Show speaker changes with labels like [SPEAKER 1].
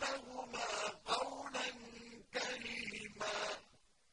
[SPEAKER 1] قبله